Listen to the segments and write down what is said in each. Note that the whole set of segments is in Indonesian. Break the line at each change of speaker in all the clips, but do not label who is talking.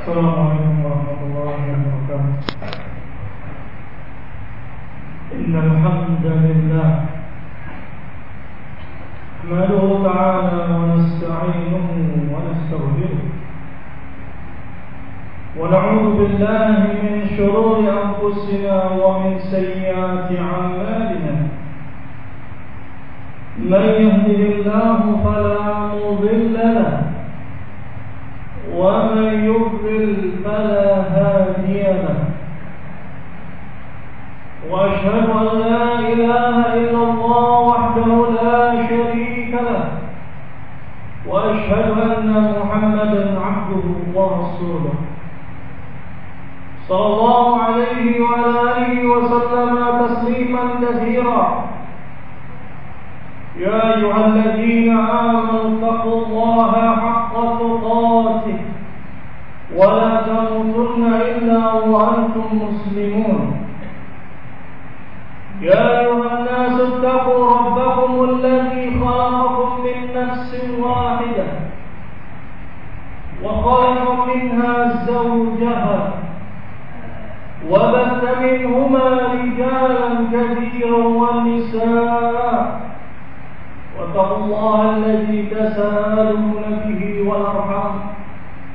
السلام عليكم ورحمة الله وبركاته. إن الحمد لله نحمده تعالى ونستعينه ونستغفره. ونعوذ بالله من شرور أنفسنا ومن سيئات أعمالنا. من يهده الله فلا مضل له ومن يضلل فلا هادي له واشهد ان لا اله الا الله وحده لا شريك له أن محمدا عبده ورسوله. صلى الله عليه وعلى آله وسلم تسليما كثيرا. يا أيها الذين آمنوا اتقوا الله حق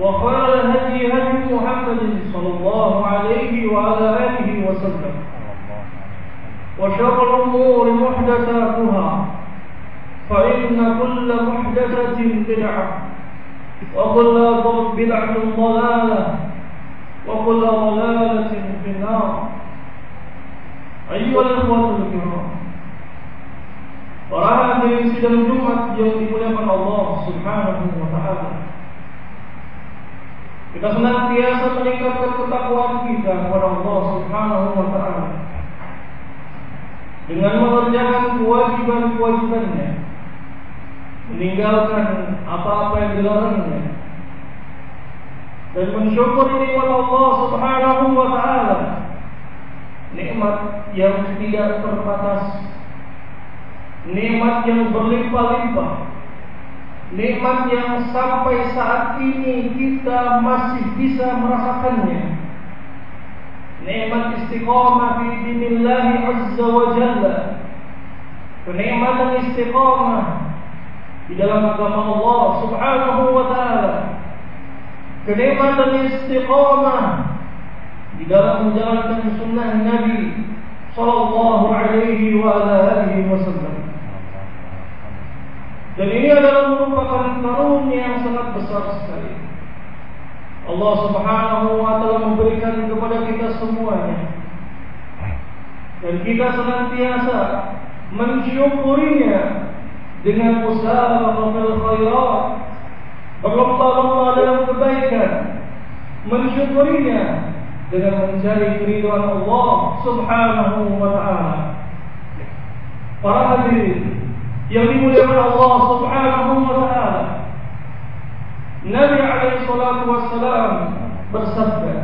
وخير الهدي هدي محمد صلى الله عليه وعلى آله وسلم وشر الأمور محدثاتها فإن كل محدثة بدعة وكل بدعة ضلالة وكل ضلالة في النار أيها الإخوة الكرام Para hadirin sidang Jumat yang dimuliakan Allah Subhanahu wa taala. Kita senantiasa meningkatkan ketakwaan kita kepada Allah Subhanahu wa taala. Dengan mengerjakan kewajiban-kewajibannya, meninggalkan apa-apa yang dilarangnya, dan mensyukuri nikmat Allah Subhanahu wa taala. Nikmat yang tidak terbatas nikmat yang berlimpah-limpah nikmat yang sampai saat ini kita masih bisa merasakannya. Nikmat istiqamah fi dinillah azza wa jalla. Kenikmatan istiqamah di dalam agama Allah subhanahu wa ta'ala. Kenikmatan istiqamah di dalam menjalankan sunnah Nabi sallallahu alaihi wa alihi wasallam dan ini adalah merupakan karunia yang sangat besar sekali. Allah Subhanahu wa taala memberikan kepada kita semuanya. Dan kita senantiasa mensyukurinya dengan usaha fil khairat, berlomba-lomba dalam kebaikan, mensyukurinya dengan mencari keridhaan Allah Subhanahu wa taala. Para hadirin yang dimuliakan Allah Subhanahu wa taala. Nabi salatu wassalam bersabda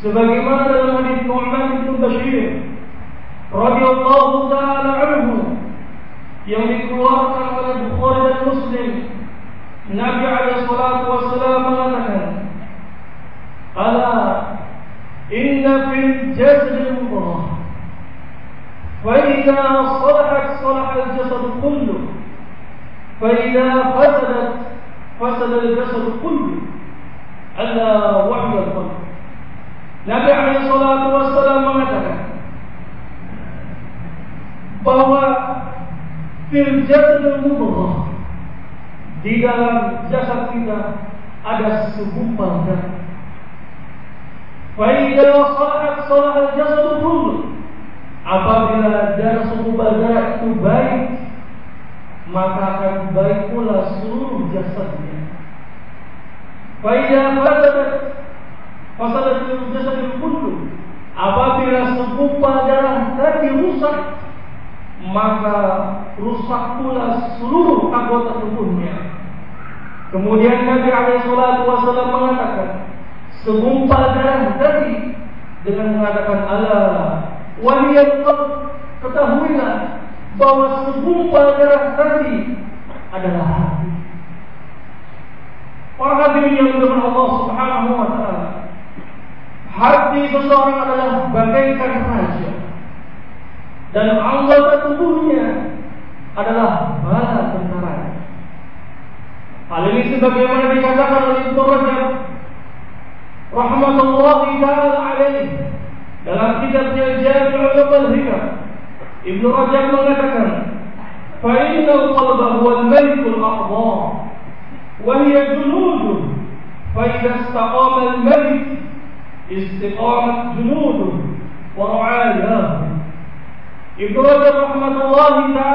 sebagaimana dalam hadis Nu'man bin Bashir radhiyallahu taala anhu yang dikeluarkan oleh Bukhari dan Muslim Nabi alaihi salatu wassalam mengatakan Ala inna fil jasad mudghah فإذا صلحت صلح الجسد كله فإذا فسدت فسد الجسد كله ألا وحي القلب Nabi alaihi salatu wassalam mengatakan bahwa fil jasad mudghah di dalam jasad kita ada segumpal darah. Fa idza salahat salaha al-jasad kullu Apabila darah suku darah itu baik, maka Faidah fasadat fasadat jasad kullu. Apabila segumpal darah tadi rusak, maka rusak pula seluruh anggota tubuhnya. Kemudian Nabi Alaihissalam mengatakan, segumpal darah tadi dengan mengatakan Allah waliyat ketahuilah bahwa segumpal darah tadi adalah. Para hadirin yang dengan Allah Subhanahu wa taala. Hati seseorang adalah bagaikan raja. Dan anggota tubuhnya adalah bala tentara. Hal ini sebagaimana dikatakan oleh Ibnu Rajab rahmatullahi taala alaih dalam kitabnya Jami'ul Ulumul Hikam. Ibnu Rajab mengatakan, "Fa inna al-qalba huwa al-malikul a'dha." وهي جنود. فإذا استقام الملك استقامت جنود. ورعاياه إبراهيم رحمة الله تعالى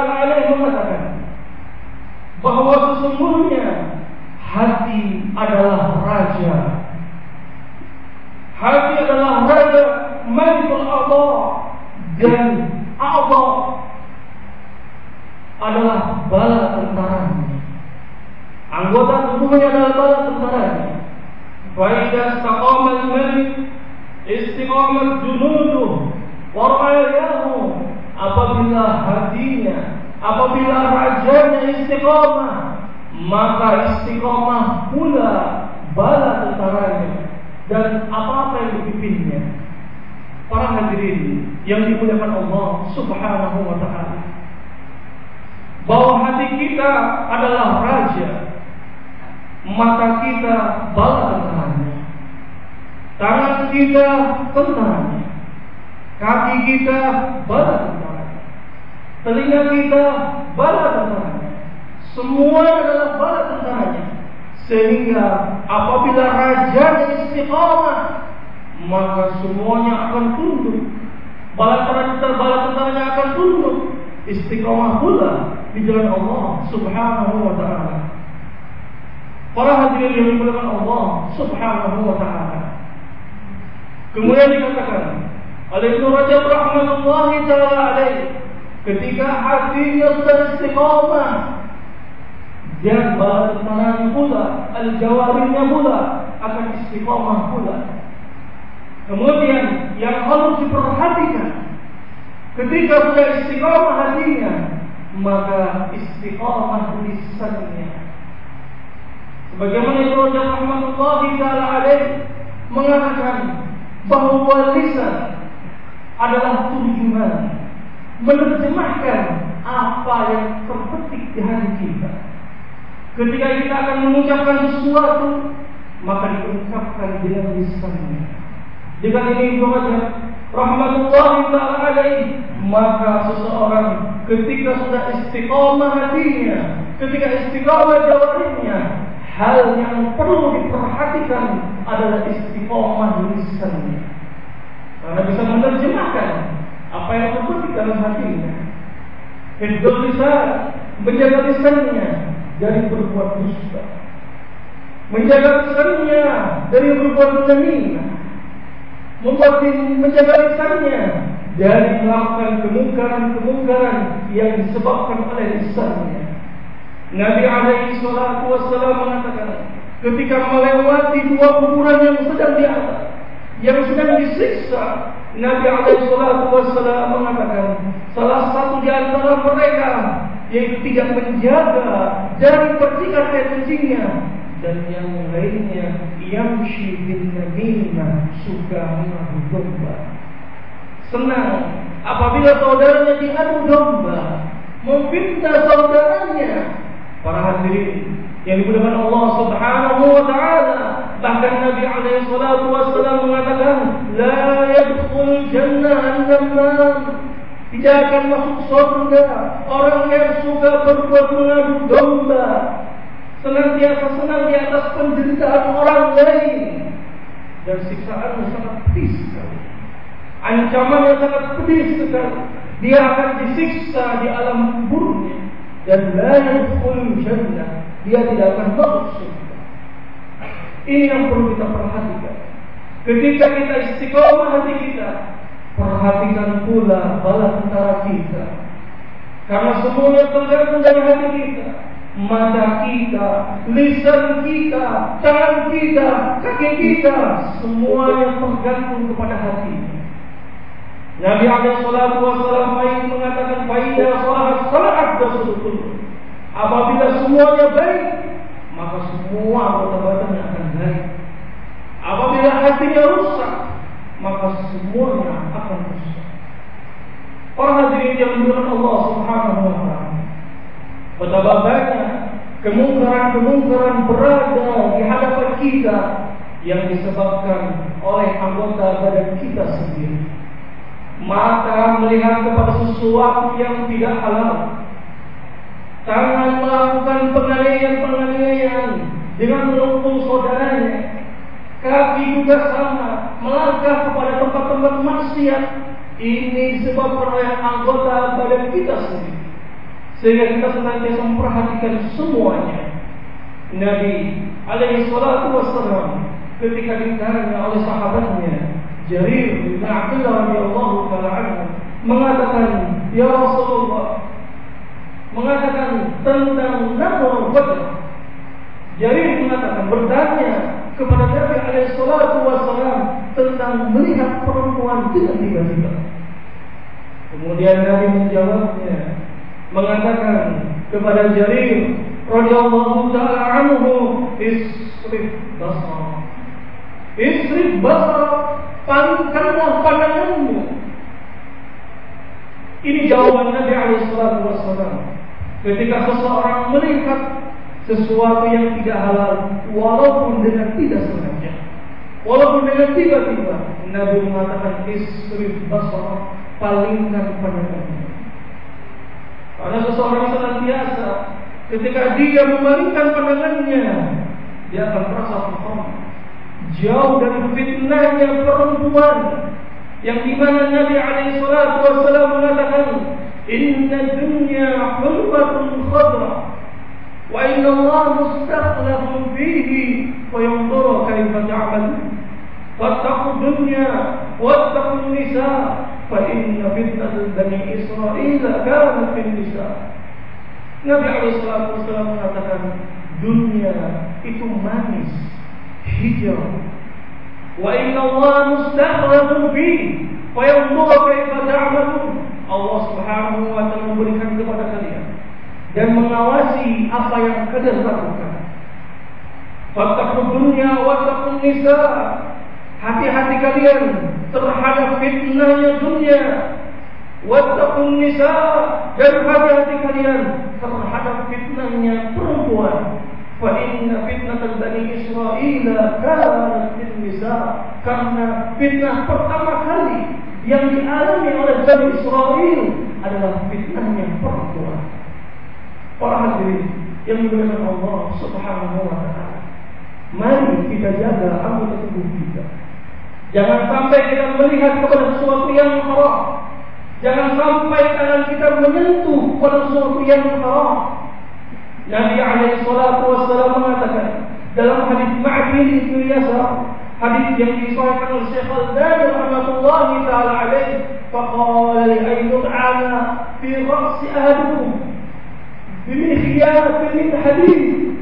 hadirin yang dimuliakan Allah Subhanahu wa taala. Bahwa hati kita adalah raja. Mata kita bala tentaranya. Tangan kita tentaranya. Kaki kita bala tentaranya. Telinga kita bala tentaranya. Semua adalah bala tentaranya. Sehingga apabila raja istiqamah maka semuanya akan tunduk. Bala tentara bala tentaranya akan tunduk. Istiqamah pula di jalan Allah Subhanahu wa taala. Para hadirin yang dimuliakan Allah Subhanahu wa taala. Kemudian dikatakan oleh Ibnu Rajab rahmatullahi taala alaih ketika hatinya sudah istiqamah dan badannya pula, al-jawarinya pula akan istiqomah pula. Kemudian yang harus diperhatikan ketika sudah istiqomah hatinya, maka istiqomah lisannya. Sebagaimana Ibnu Rajab rahmatullahi taala alaih mengatakan bahwa lisan adalah tujuan menerjemahkan apa yang terpetik di hati kita. Ketika kita akan mengucapkan sesuatu, maka diucapkan dengan lisannya. Dengan ini Rajab rahmatullahi taala maka seseorang ketika sudah istiqamah hatinya, ketika istiqamah jawarinya, hal yang perlu diperhatikan adalah istiqamah lisannya. Karena bisa menerjemahkan apa yang terbetik dalam hatinya. Hidul lisan, menjaga lisannya, dari berbuat dusta. Menjaga lisannya dari berbuat menghina. Membuat menjaga lisannya dari melakukan kemungkaran-kemungkaran yang disebabkan oleh lisannya. Nabi alaihi salatu wassalam mengatakan, ketika melewati dua kuburan yang sedang di atas, yang sedang disiksa, Nabi alaihi salatu wassalam mengatakan, salah satu di antara mereka yaitu tidak menjaga dari percikan air kencingnya dan yang lainnya yang bin namimah suka mengadu domba. Senang apabila saudaranya diadu domba meminta saudaranya. Para hadirin yang dimuliakan Allah Subhanahu wa taala bahkan Nabi alaihi salatu wasallam mengatakan la yadkhul jannah an-namam tidak akan masuk surga orang yang suka berbuat mengadu domba. Senantiasa senang di atas penderitaan orang lain. Dan siksaannya sangat pedis sekali. Ancamannya sangat pedis sekali. Dia akan disiksa di alam kuburnya. Dan la yadkhul jannah. Dia tidak akan masuk surga. Ini yang perlu kita perhatikan. Ketika kita istiqomah hati kita, perhatikan pula bala tentara kita. Karena semuanya tergantung dari hati kita. Mata kita, lisan kita, tangan kita, kaki kita, semuanya tergantung kepada hati. Nabi alaihi salatu wasallam mengatakan faida salat salat rasulullah. Apabila semuanya baik, maka semua anggota badannya akan baik. Apabila hatinya rusak, maka semuanya akan rusak. Para hadirin yang dimuliakan Allah Subhanahu wa taala. Betapa banyak kemungkaran-kemungkaran berada di hadapan kita yang disebabkan oleh anggota badan kita sendiri. Mata melihat kepada sesuatu yang tidak halal. Tangan melakukan penganiayaan-penganiayaan dengan menumpung saudaranya. Kaki juga sama, melangkah kepada tempat-tempat maksiat ini disebabkan oleh anggota badan kita sendiri. Sehingga kita senantiasa memperhatikan semuanya. Nabi alaihi salatu wassalam ketika ditanya oleh sahabatnya Jarir bin Abdullah radhiyallahu taala mengatakan, "Ya Rasulullah, mengatakan tentang Nabi Badr." Jarir mengatakan bertanya kepada Nabi alaihi salatu wassalam tentang melihat perempuan dengan tiba-tiba. Kemudian Nabi menjawabnya mengatakan kepada Jarir radhiyallahu taala anhu isrif basar. Isrif basar palingkanlah pandanganmu. Ini jawaban Nabi alaihi wassalam. Ketika seseorang melihat sesuatu yang tidak halal walaupun dengan tidak sengaja. Walaupun dengan tiba-tiba Nabi mengatakan isrif basar, palingkan pandangannya. Karena seseorang senantiasa ketika dia memalingkan pandangannya, dia akan merasa sombong. Jauh dari fitnahnya perempuan yang di mana Nabi alaihi salatu wasallam mengatakan, "Inna dunya hulwatun khadra wa inna Allah mustaqlafun fihi wa yungtura kaifa ta'mal." Wattaku dunya Wattaku nisa' فإن فتنة بني إسرائيل كانت في النساء Nabi alaihissalam mengatakan dunia itu manis, hijau. Wa inna Allah mustakhlafun fi fa yanzuru kaifa ta'malun. Allah Subhanahu wa taala memberikan kepada kalian dan mengawasi apa yang kalian lakukan. Fattaqu dunya wattaqun nisa. Hati-hati kalian terhadap fitnahnya dunia. Wattaqun nisa dan hati-hati kalian terhadap fitnahnya perempuan. Fa inna fitnatan bani Israel kanat fil nisa. Karena fitnah pertama kali yang dialami oleh Bani Israel adalah fitnahnya perempuan. Para hadirin yang dimuliakan Allah Subhanahu wa taala. Mari kita jaga anggota tubuh kita. Jangan sampai kita melihat kepada sesuatu yang haram. Jangan sampai tangan kita menyentuh pada sesuatu yang haram. Nabi alaihi salatu wassalam mengatakan dalam hadis Ma'qil bin Yasar, hadis yang disahihkan oleh Syekh Al-Albani rahmatullahi taala alaihi, faqala li ayyud ana fi ra's ahadikum بمخيار من حديد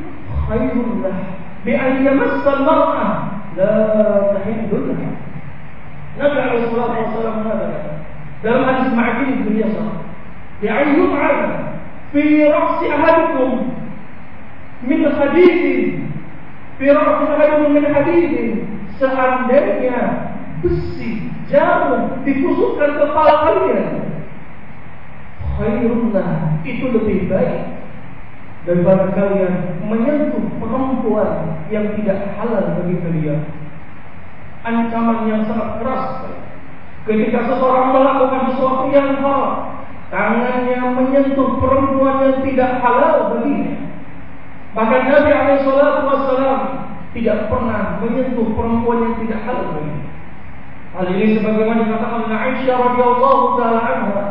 خير له بأن يمس المرأة لا تحل لها Nabi alaihi wasallam mengatakan dalam hadis Ma'qil bin Yasar, "Ya'ayyum 'ala fi ra'si ahadikum min hadidin fi ra'si ahadikum min hadidin seandainya besi jamu ditusukkan kepala kalian khairullah itu lebih baik daripada yang menyentuh perempuan yang tidak halal bagi kalian. Ancaman yang sangat keras. Ketika seseorang melakukan sesuatu yang haram, tangannya menyentuh perempuan yang tidak halal baginya. Bahkan Nabi Alaihissalam tidak pernah menyentuh perempuan yang tidak halal baginya. Hal ini sebagaimana dikatakan oleh Aisyah radhiyallahu taala anha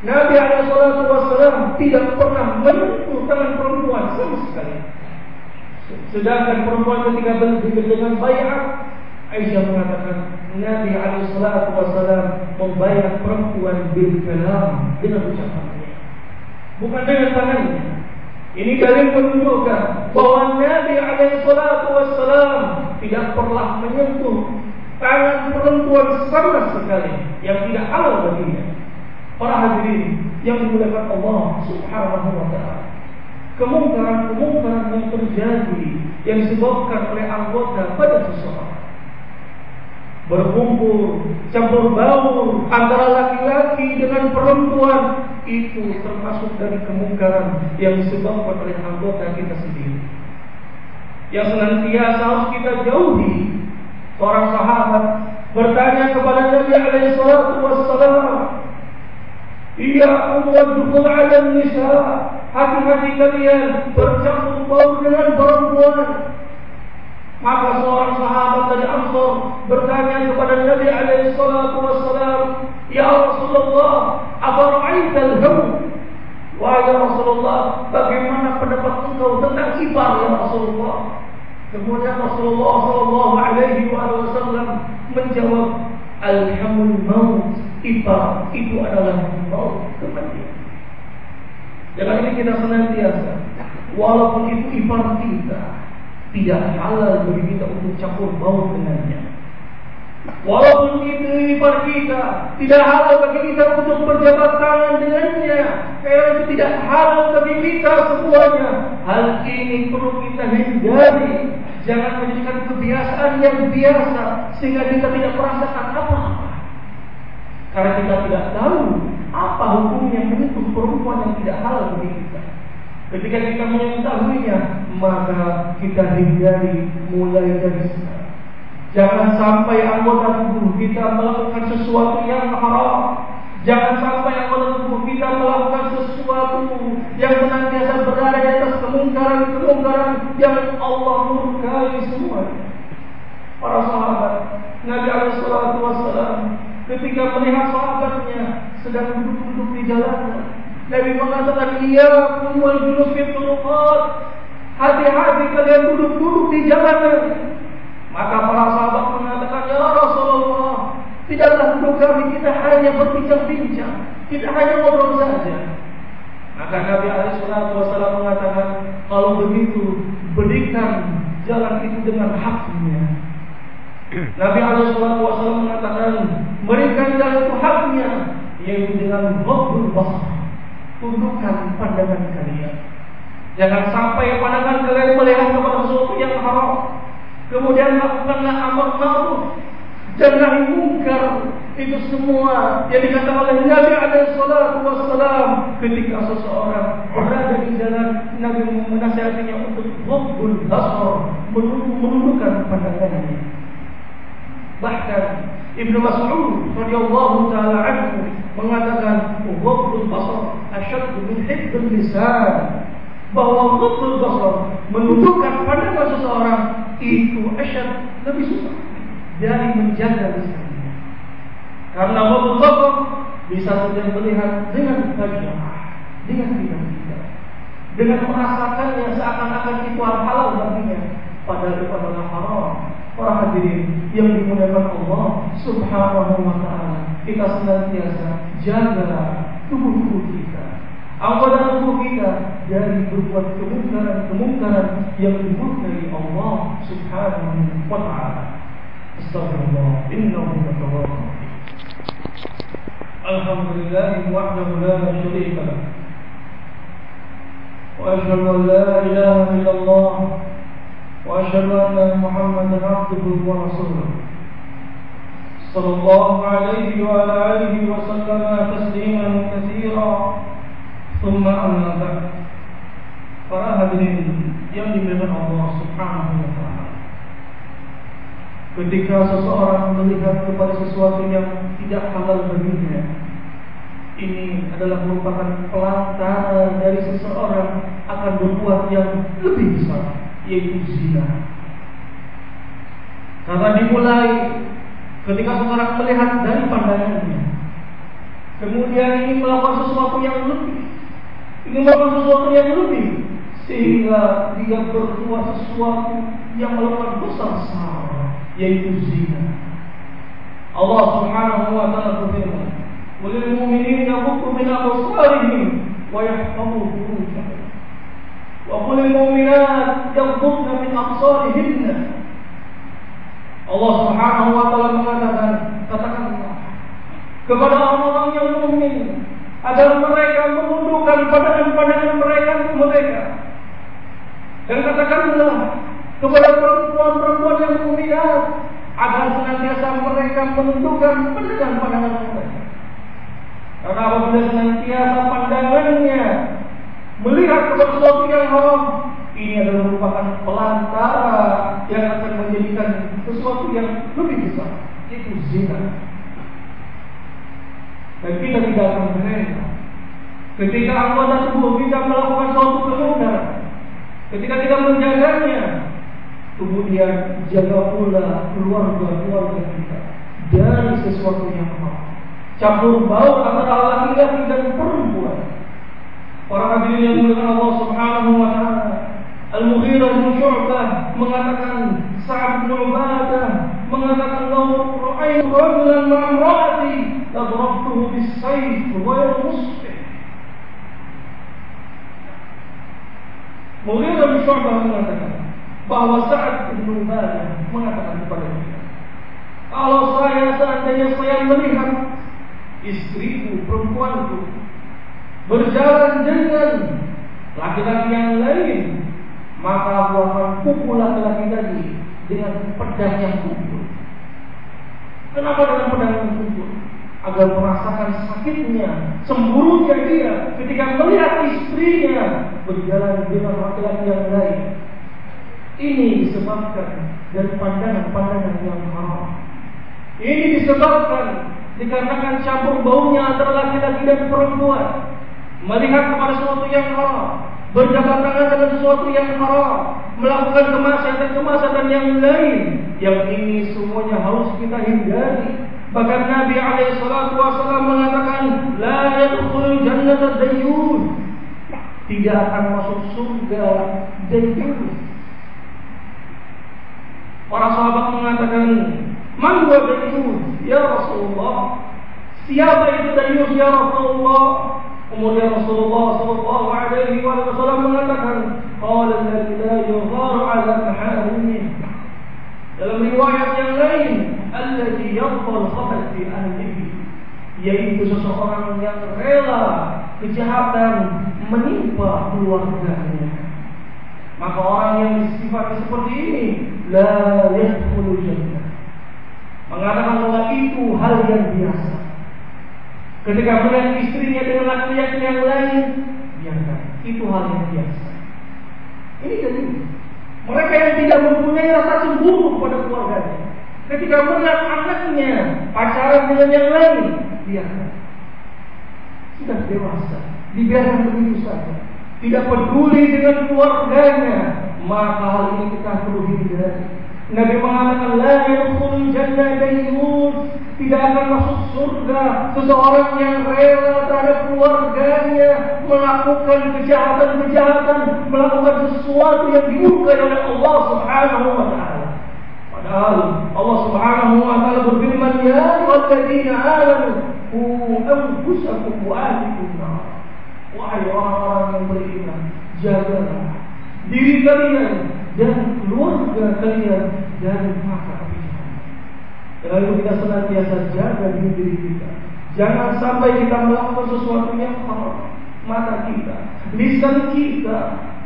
Nabi SAW tidak pernah menyentuh tangan perempuan sama sekali. Sedangkan perempuan ketika dengan bayat, Aisyah mengatakan Nabi alaihi salatu membayar perempuan bil kalam dengan ucapannya. Bukan dengan tangannya. Ini dalil menunjukkan bahwa Nabi alaihi salatu tidak pernah menyentuh tangan perempuan sama sekali yang tidak halal baginya. Para hadirin yang dimuliakan Allah Subhanahu wa taala kemungkaran-kemungkaran yang terjadi yang disebabkan oleh anggota pada seseorang. Berkumpul, campur baur antara laki-laki dengan perempuan itu termasuk dari kemungkaran yang disebabkan oleh anggota kita sendiri. Yang senantiasa harus kita jauhi. Seorang sahabat bertanya kepada Nabi alaihi salatu wassalam, "Ya 'ala nisa hati-hati kalian bercampur baur dengan perempuan. Maka seorang sahabat dari Ansor bertanya kepada Nabi alaihi salatu wassalam, "Ya Rasulullah, apa ra'aital hum?" Wahai Rasulullah, bagaimana pendapat engkau tentang kibar ya Rasulullah? Kemudian Rasulullah sallallahu alaihi wasallam menjawab, "Alhamul maut." Kibar itu adalah maut kematian. Jangan ini kita senantiasa Walaupun itu ipar kita Tidak halal bagi kita untuk campur baur dengannya. Walaupun itu ipar kita Tidak halal bagi kita untuk berjabat tangan dengannya. Karena itu tidak halal bagi kita semuanya. Hal ini perlu kita hindari. Jangan menjadikan kebiasaan yang biasa Sehingga kita tidak merasakan apa-apa. Karena kita tidak tahu apa hukumnya menyentuh perempuan yang tidak halal bagi kita. Ketika kita mengetahuinya, maka kita hindari mulai dari sekarang. Jangan sampai anggota tubuh kita melakukan sesuatu yang haram. Jangan sampai anggota tubuh kita melakukan sesuatu yang senantiasa berada di atas kemungkaran-kemungkaran yang Allah murkai semuanya. Para sahabat Nabi Alaihi Wasallam ketika melihat sahabatnya sedang duduk-duduk di jalan. Nabi mengatakan, "Iya, kumul julus fi Hati-hati kalian duduk-duduk di jalanan. Maka para sahabat mengatakan, "Ya Rasulullah, tidaklah duduk kami kita hanya berbincang-bincang, kita hanya ngobrol saja." Maka Nabi Alaihissalam Wasallam mengatakan, kalau begitu berikan jalan itu dengan haknya. Nabi Alaihissalam mengatakan berikan jalan itu haknya yaitu dengan basar tundukkan pandangan kalian. Jangan sampai pandangan kalian melihat kepada sesuatu yang haram. Kemudian lakukanlah amar ma'ruf. Nahi mungkar. Itu semua yang dikatakan oleh Nabi Alaihissalam ketika seseorang berada di jalan Nabi menasihatinya untuk ghaddul basar menundukkan pandangannya. Bahkan Ibnu Mas'ud radhiyallahu taala anhu mengatakan ghaddul basar asyad min hifdzil lisan bahwa ghaddul basar menundukkan pandangan seseorang itu asyad lebih susah menjaga lisannya. Karena basar bisa saja melihat dengan tajam, dengan tidak dengan merasakannya seakan-akan itu halal baginya padahal itu adalah haram Para hadirin yang dimuliakan Allah Subhanahu wa taala, kita senantiasa jaga tubuh-tubuh kita. Anggota tubuh kita dari berbuat kemungkaran-kemungkaran yang dimurkai Allah Subhanahu wa taala. أستغفر الله. إنه يتواب الحمد لله وحده لا شريك له. وأشهد أن لا إله إلا الله. وأشهد أن محمدا عبده ورسوله. صلى الله عليه وعلى آله وسلم تسليما كثيرا. ثم أما بعد. فأهل يملي من الله سبحانه وتعالى. Ketika seseorang melihat kepada sesuatu yang tidak halal baginya, ini adalah merupakan pelantara dari seseorang akan berbuat yang lebih besar yaitu zina. Karena dimulai ketika seorang melihat dari pandangannya, kemudian ingin melakukan sesuatu yang lebih, ingin melakukan sesuatu yang lebih, sehingga dia berbuat sesuatu yang melakukan besar salah yaitu zina. Allah Subhanahu wa taala berfirman, "Walil mu'minina yaghuddu min absarihim wa yahfazu furujahum." Wa qul lil mu'minat yaghuddna min absarihinna. Allah Subhanahu wa taala mengatakan, katakanlah kepada orang-orang yang mukmin agar mereka menundukkan pandangan-pandangan mereka mereka dan katakanlah kepada perempuan-perempuan yang mukminat agar senantiasa mereka menundukkan pandangan-pandangan mereka. Karena apabila senantiasa pandangannya melihat kepada sesuatu yang haram, ini adalah merupakan pelantara yang akan menjadikan sesuatu yang lebih besar, itu zina. Dan kita tidak akan menerima. Ketika anggota tubuh kita melakukan suatu kemudahan, ketika kita menjaganya, kemudian jaga pula keluarga-keluarga kita dari sesuatu yang haram. Campur baur antara laki-laki dan perempuan. Para nabi yang mulia Allah Subhanahu wa taala, Al-Mughirah bin Syu'bah mengatakan Sa'ad bin Ubadah mengatakan law ra'aytu rajulan ma'amra'ati la bis-sayf wa muslih. Mughirah bin Syu'bah mengatakan bahwa Sa'ad bin Ubadah mengatakan kepada dia kalau saya seandainya saya melihat istriku, perempuanku berjalan dengan laki-laki yang lain, maka aku akan pukul laki-laki tadi dengan pedang yang kumpul. Kenapa dengan pedang yang kumpul? agar merasakan sakitnya, cemburunya dia ketika melihat istrinya berjalan dengan laki-laki yang lain. Ini disebabkan dari pandangan-pandangan yang. Ini disebabkan dikarenakan campur baunya antara laki-laki dan perempuan. Melihat kepada sesuatu yang haram, berjabat tangan dengan sesuatu yang haram, melakukan kemaksiatan-kemaksiatan yang lain. Yang ini semuanya harus kita hindari Bahkan Nabi alaihi salatu wasallam mengatakan, "La yadkhulul jannata dayyun." Tidak akan masuk surga dayyun. Para sahabat mengatakan, "Man huwa dayyun?" Ya Rasulullah. Siapa itu dayyun ya Rasulullah? Kemudian Rasulullah sallallahu alaihi wasallam mengatakan, "Qala alladhi la yugharu 'ala maharimihi." Dalam riwayat yang lain, alladhi yadhal khabath fi ahlihi, yaitu seseorang yang rela kejahatan menimpa keluarganya. Maka orang yang disifati seperti ini la yadkhulu jannah. Mengatakan bahwa itu hal yang biasa. Ketika melihat istrinya dengan laki-laki yang lain, biarkan. Itu hal yang biasa. Ini jadi mereka yang tidak mempunyai rasa cemburu kepada keluarganya. Ketika melihat anaknya pacaran dengan yang lain, dia sudah dewasa, dibiarkan begitu saja. Tidak peduli dengan keluarganya, maka hal ini kita perlu hindari. Nabi mengatakan la yadkhulul jannah dayyus tidak akan masuk surga seseorang yang rela terhadap keluarganya melakukan kejahatan-kejahatan, melakukan sesuatu yang dimurkai oleh Allah Subhanahu wa taala. Padahal Allah Subhanahu wa taala berfirman, "Ya ayyuhalladzina amanu qu anfusakum wa ahlikum nar." Wahai orang-orang yang beriman, jagalah diri kalian dan keluarga kalian dari neraka itu kita senantiasa jaga diri kita. Jangan sampai kita melakukan sesuatu yang haram. Mata kita, lisan kita,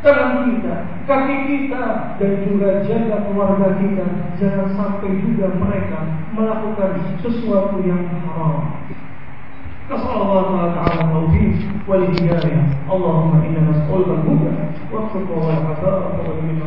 tangan kita, kaki kita, dan juga jaga keluarga kita. Jangan sampai juga mereka melakukan sesuatu yang haram. نسأل الله تعالى التوفيق والهداية اللهم إنا نسألك الهدى والتقوى والعفاف والغنى